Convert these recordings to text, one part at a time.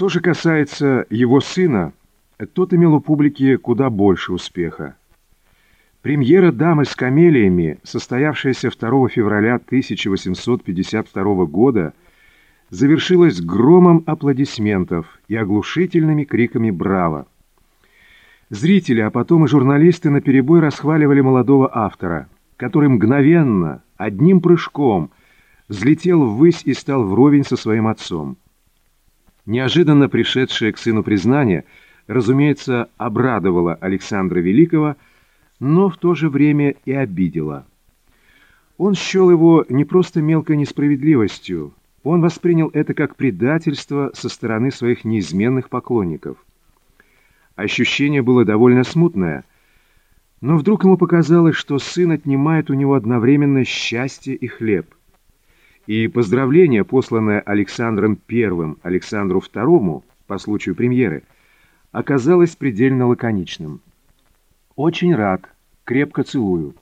Что же касается его сына, тот имел у публики куда больше успеха. Премьера «Дамы с камелиями», состоявшаяся 2 февраля 1852 года, завершилась громом аплодисментов и оглушительными криками «Браво!». Зрители, а потом и журналисты наперебой расхваливали молодого автора, который мгновенно, одним прыжком, взлетел ввысь и стал вровень со своим отцом. Неожиданно пришедшее к сыну признание, разумеется, обрадовало Александра Великого, но в то же время и обидело. Он счел его не просто мелкой несправедливостью, он воспринял это как предательство со стороны своих неизменных поклонников. Ощущение было довольно смутное, но вдруг ему показалось, что сын отнимает у него одновременно счастье и хлеб – и поздравление, посланное Александром I Александру II по случаю премьеры, оказалось предельно лаконичным. «Очень рад, крепко целую».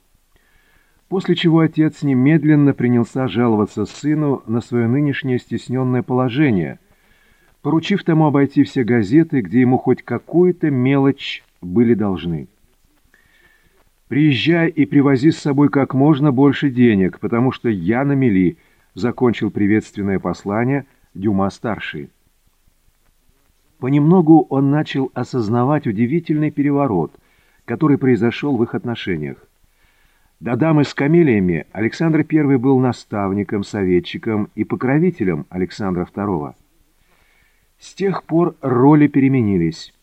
После чего отец немедленно принялся жаловаться сыну на свое нынешнее стесненное положение, поручив тому обойти все газеты, где ему хоть какую-то мелочь были должны. «Приезжай и привози с собой как можно больше денег, потому что я на мели», закончил приветственное послание Дюма-старший. Понемногу он начал осознавать удивительный переворот, который произошел в их отношениях. До дамы с камелиями Александр I был наставником, советчиком и покровителем Александра II. С тех пор роли переменились,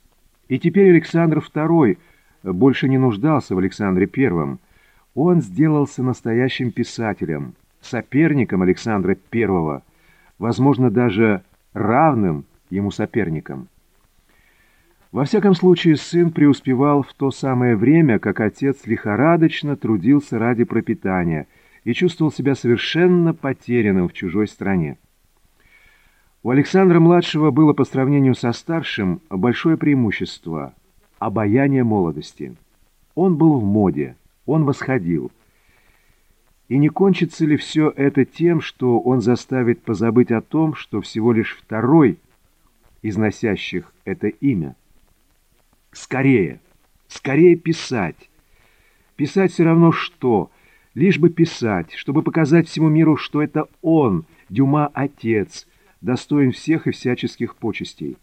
и теперь Александр II больше не нуждался в Александре I. Он сделался настоящим писателем – соперником Александра I, возможно, даже равным ему соперником. Во всяком случае, сын преуспевал в то самое время, как отец лихорадочно трудился ради пропитания и чувствовал себя совершенно потерянным в чужой стране. У Александра-младшего было по сравнению со старшим большое преимущество – обаяние молодости. Он был в моде, он восходил – и не кончится ли все это тем, что он заставит позабыть о том, что всего лишь второй из носящих это имя? Скорее, скорее писать. Писать все равно что, лишь бы писать, чтобы показать всему миру, что это он, Дюма отец, достоин всех и всяческих почестей.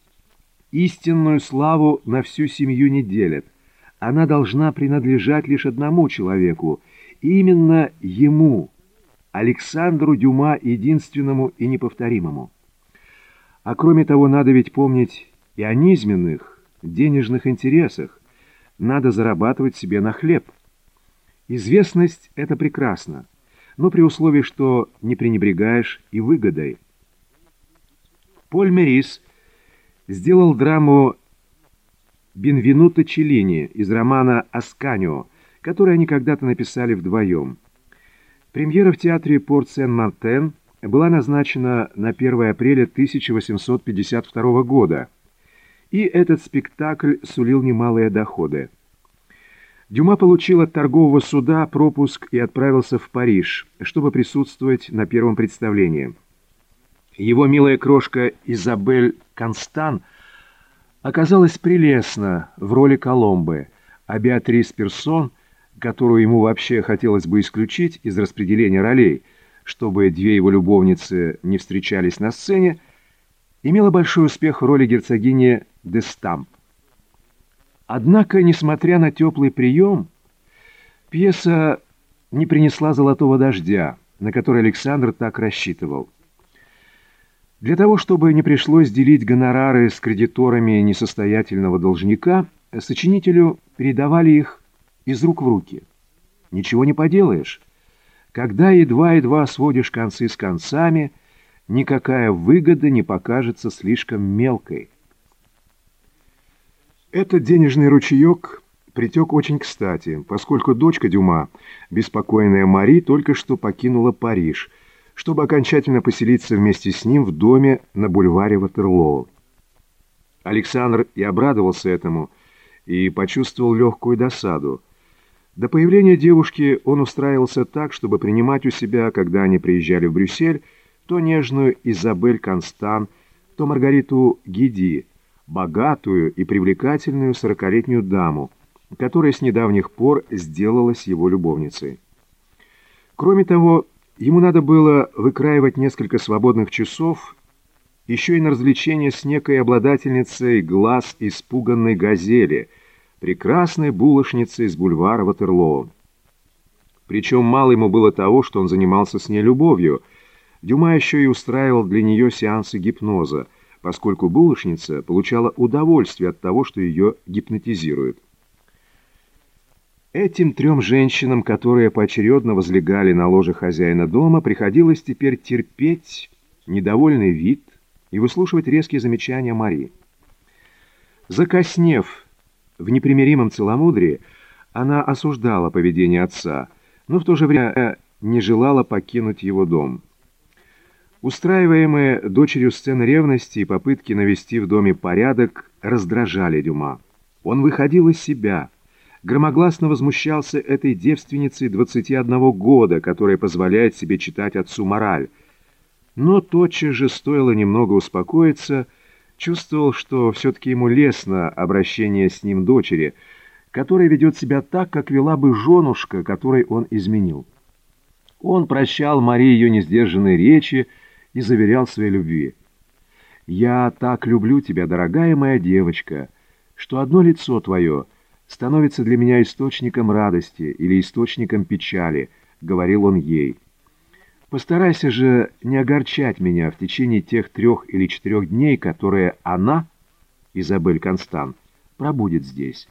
Истинную славу на всю семью не делят. Она должна принадлежать лишь одному человеку — Именно ему, Александру Дюма, единственному и неповторимому. А кроме того, надо ведь помнить и о низменных денежных интересах. Надо зарабатывать себе на хлеб. Известность — это прекрасно, но при условии, что не пренебрегаешь и выгодой. Поль Мерис сделал драму Бенвенуто Челлини из романа «Асканио», который они когда-то написали вдвоем. Премьера в театре Порт-Сен-Мартен была назначена на 1 апреля 1852 года, и этот спектакль сулил немалые доходы. Дюма получил от торгового суда пропуск и отправился в Париж, чтобы присутствовать на первом представлении. Его милая крошка Изабель Констан оказалась прелестна в роли Коломбы, а Беатрис Персон – которую ему вообще хотелось бы исключить из распределения ролей, чтобы две его любовницы не встречались на сцене, имела большой успех в роли герцогини де Стамп. Однако, несмотря на теплый прием, пьеса не принесла золотого дождя, на который Александр так рассчитывал. Для того, чтобы не пришлось делить гонорары с кредиторами несостоятельного должника, сочинителю передавали их из рук в руки. Ничего не поделаешь. Когда едва-едва сводишь концы с концами, никакая выгода не покажется слишком мелкой. Этот денежный ручеек притек очень кстати, поскольку дочка Дюма, беспокойная Мари, только что покинула Париж, чтобы окончательно поселиться вместе с ним в доме на бульваре Ватерлоо. Александр и обрадовался этому, и почувствовал легкую досаду. До появления девушки он устраивался так, чтобы принимать у себя, когда они приезжали в Брюссель, то нежную Изабель Констан, то Маргариту Гиди, богатую и привлекательную сорокалетнюю даму, которая с недавних пор сделалась его любовницей. Кроме того, ему надо было выкраивать несколько свободных часов еще и на развлечение с некой обладательницей глаз испуганной газели, прекрасной булочницей из бульвара Ватерлоо. Причем мало ему было того, что он занимался с ней любовью. Дюма еще и устраивал для нее сеансы гипноза, поскольку булочница получала удовольствие от того, что ее гипнотизируют. Этим трем женщинам, которые поочередно возлегали на ложе хозяина дома, приходилось теперь терпеть недовольный вид и выслушивать резкие замечания Мари. Закоснев в непримиримом целомудрии, она осуждала поведение отца – но в то же время не желала покинуть его дом. Устраиваемые дочерью сцены ревности и попытки навести в доме порядок раздражали Дюма. Он выходил из себя, громогласно возмущался этой девственницей 21 года, которая позволяет себе читать отцу мораль. Но тотчас же стоило немного успокоиться, чувствовал, что все-таки ему лестно обращение с ним дочери – которая ведет себя так, как вела бы женушка, которой он изменил. Он прощал Марии ее несдержанные речи и заверял своей любви. «Я так люблю тебя, дорогая моя девочка, что одно лицо твое становится для меня источником радости или источником печали», — говорил он ей. «Постарайся же не огорчать меня в течение тех трех или четырех дней, которые она, Изабель Констант, пробудет здесь».